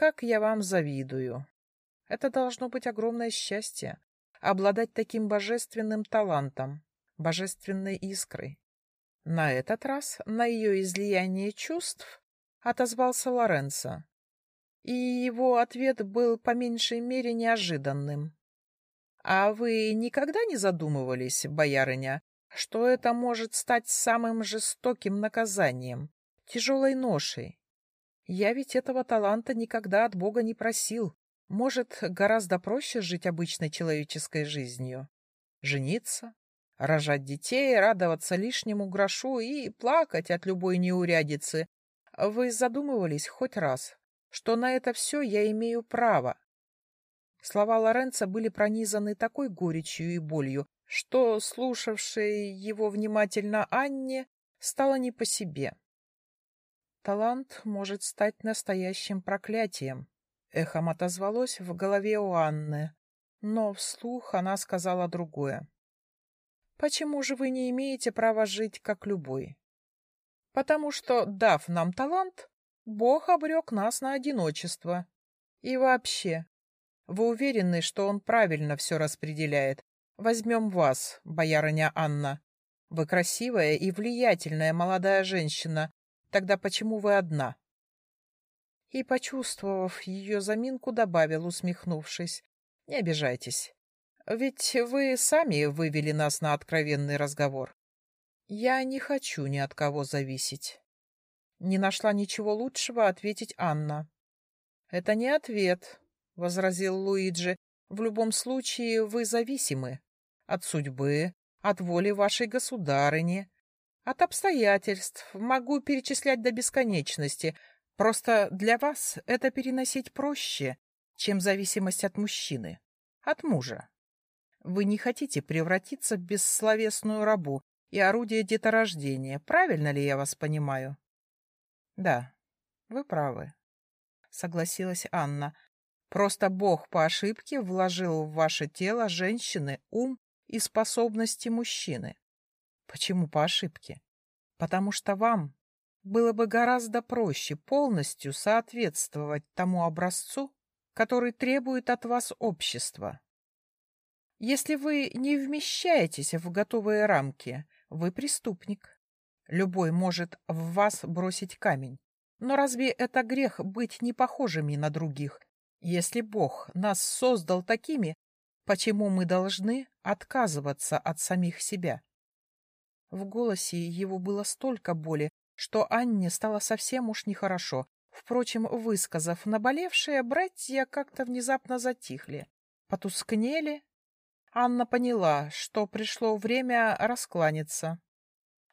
как я вам завидую. Это должно быть огромное счастье — обладать таким божественным талантом, божественной искрой. На этот раз на ее излияние чувств отозвался Лоренцо, и его ответ был по меньшей мере неожиданным. «А вы никогда не задумывались, боярыня, что это может стать самым жестоким наказанием, тяжелой ношей? Я ведь этого таланта никогда от Бога не просил. Может, гораздо проще жить обычной человеческой жизнью? Жениться, рожать детей, радоваться лишнему грошу и плакать от любой неурядицы. Вы задумывались хоть раз, что на это все я имею право? Слова Лоренца были пронизаны такой горечью и болью, что, слушавшей его внимательно Анне, стало не по себе. «Талант может стать настоящим проклятием», — эхом отозвалось в голове у Анны, но вслух она сказала другое. Почему же вы не имеете права жить, как любой? Потому что, дав нам талант, Бог обрек нас на одиночество. И вообще, вы уверены, что он правильно все распределяет? Возьмем вас, боярыня Анна. Вы красивая и влиятельная молодая женщина. Тогда почему вы одна? И, почувствовав ее заминку, добавил, усмехнувшись. Не обижайтесь. Ведь вы сами вывели нас на откровенный разговор. Я не хочу ни от кого зависеть. Не нашла ничего лучшего ответить Анна. Это не ответ, возразил Луиджи. В любом случае вы зависимы от судьбы, от воли вашей государыни, от обстоятельств. Могу перечислять до бесконечности. Просто для вас это переносить проще, чем зависимость от мужчины, от мужа. Вы не хотите превратиться в бессловесную рабу и орудие деторождения, правильно ли я вас понимаю? Да, вы правы, согласилась Анна. Просто Бог по ошибке вложил в ваше тело женщины ум и способности мужчины. Почему по ошибке? Потому что вам было бы гораздо проще полностью соответствовать тому образцу, который требует от вас общества. Если вы не вмещаетесь в готовые рамки, вы преступник. Любой может в вас бросить камень. Но разве это грех быть не похожими на других? Если Бог нас создал такими, почему мы должны отказываться от самих себя? В голосе его было столько боли, что Анне стало совсем уж нехорошо. Впрочем, высказав наболевшее, братья как-то внезапно затихли, потускнели Анна поняла, что пришло время раскланяться.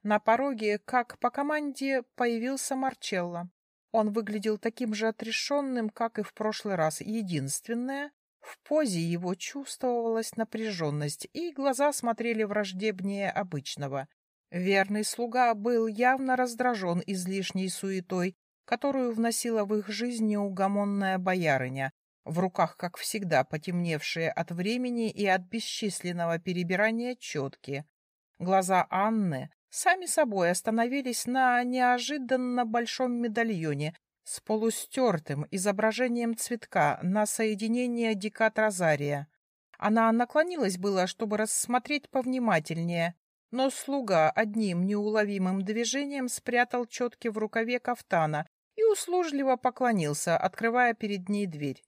На пороге, как по команде, появился Марчелло. Он выглядел таким же отрешенным, как и в прошлый раз. Единственное, в позе его чувствовалась напряженность, и глаза смотрели враждебнее обычного. Верный слуга был явно раздражен излишней суетой, которую вносила в их жизнь неугомонная боярыня, в руках, как всегда, потемневшие от времени и от бесчисленного перебирания четки. Глаза Анны сами собой остановились на неожиданно большом медальоне с полустертым изображением цветка на соединение декат Розария. Она наклонилась было, чтобы рассмотреть повнимательнее, но слуга одним неуловимым движением спрятал четки в рукаве кафтана и услужливо поклонился, открывая перед ней дверь.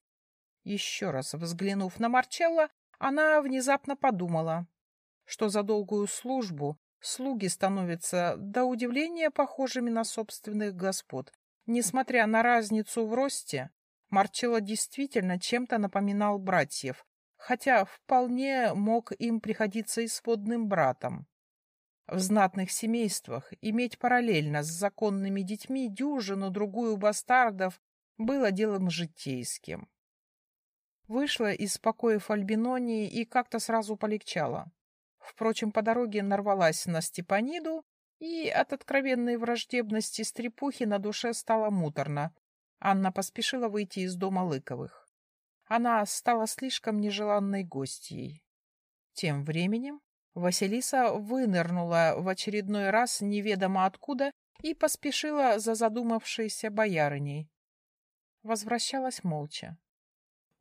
Еще раз взглянув на Марчелло, она внезапно подумала, что за долгую службу слуги становятся до удивления похожими на собственных господ. Несмотря на разницу в росте, Марчелло действительно чем-то напоминал братьев, хотя вполне мог им приходиться и сводным братом. В знатных семействах иметь параллельно с законными детьми дюжину-другую бастардов было делом житейским. Вышла из покоев Альбинонии и как-то сразу полегчало. Впрочем, по дороге нарвалась на Степаниду, и от откровенной враждебности стрепухи на душе стало муторно. Анна поспешила выйти из дома Лыковых. Она стала слишком нежеланной гостьей. Тем временем Василиса вынырнула в очередной раз неведомо откуда и поспешила за задумавшейся боярыней. Возвращалась молча.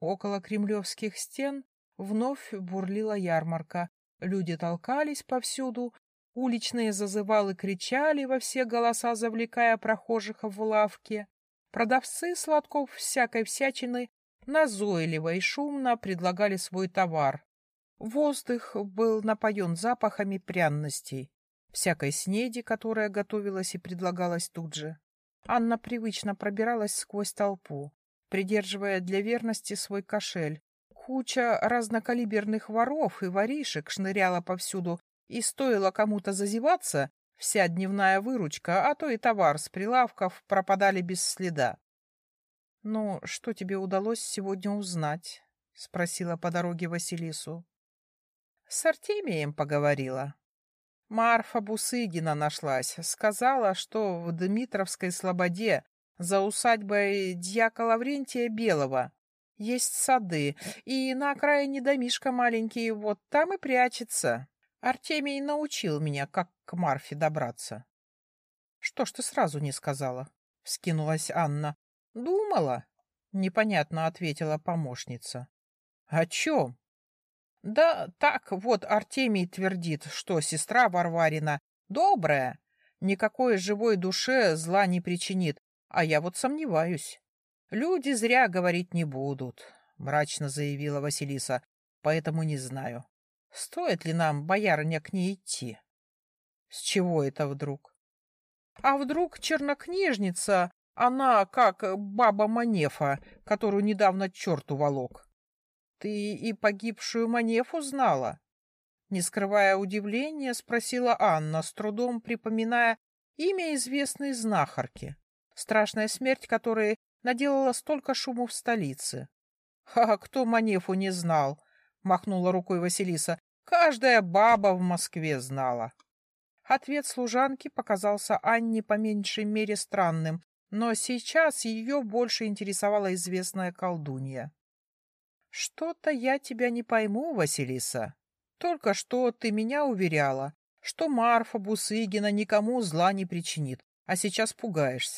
Около кремлевских стен вновь бурлила ярмарка. Люди толкались повсюду, уличные зазывалы кричали во все голоса, завлекая прохожих в лавке. Продавцы сладков всякой всячины назойливо и шумно предлагали свой товар. Воздух был напоен запахами пряностей, всякой снеди, которая готовилась и предлагалась тут же. Анна привычно пробиралась сквозь толпу, придерживая для верности свой кошель. Куча разнокалиберных воров и воришек шныряла повсюду, и стоило кому-то зазеваться, вся дневная выручка, а то и товар с прилавков пропадали без следа. — Ну, что тебе удалось сегодня узнать? — спросила по дороге Василису. С Артемием поговорила. Марфа Бусыгина нашлась. Сказала, что в Дмитровской слободе за усадьбой дьяка Лаврентия Белого есть сады, и на окраине домишка маленький, вот там и прячется. Артемий научил меня, как к Марфе добраться. — Что ж ты сразу не сказала? — вскинулась Анна. — Думала, — непонятно ответила помощница. — О чем? Да так вот Артемий твердит, что сестра Варварина добрая, никакой живой душе зла не причинит, а я вот сомневаюсь. Люди зря говорить не будут, мрачно заявила Василиса, поэтому не знаю. Стоит ли нам, боярыня, к ней идти? С чего это вдруг? А вдруг чернокнижница, она как баба Манефа, которую недавно черт уволок? Ты и погибшую Манефу знала? Не скрывая удивления, спросила Анна, с трудом припоминая имя известной знахарки, страшная смерть которой наделала столько шуму в столице. — А кто Манефу не знал? — махнула рукой Василиса. — Каждая баба в Москве знала. Ответ служанки показался Анне по меньшей мере странным, но сейчас ее больше интересовала известная колдунья. Что-то я тебя не пойму, Василиса. Только что ты меня уверяла, что Марфа Бусыгина никому зла не причинит, а сейчас пугаешься.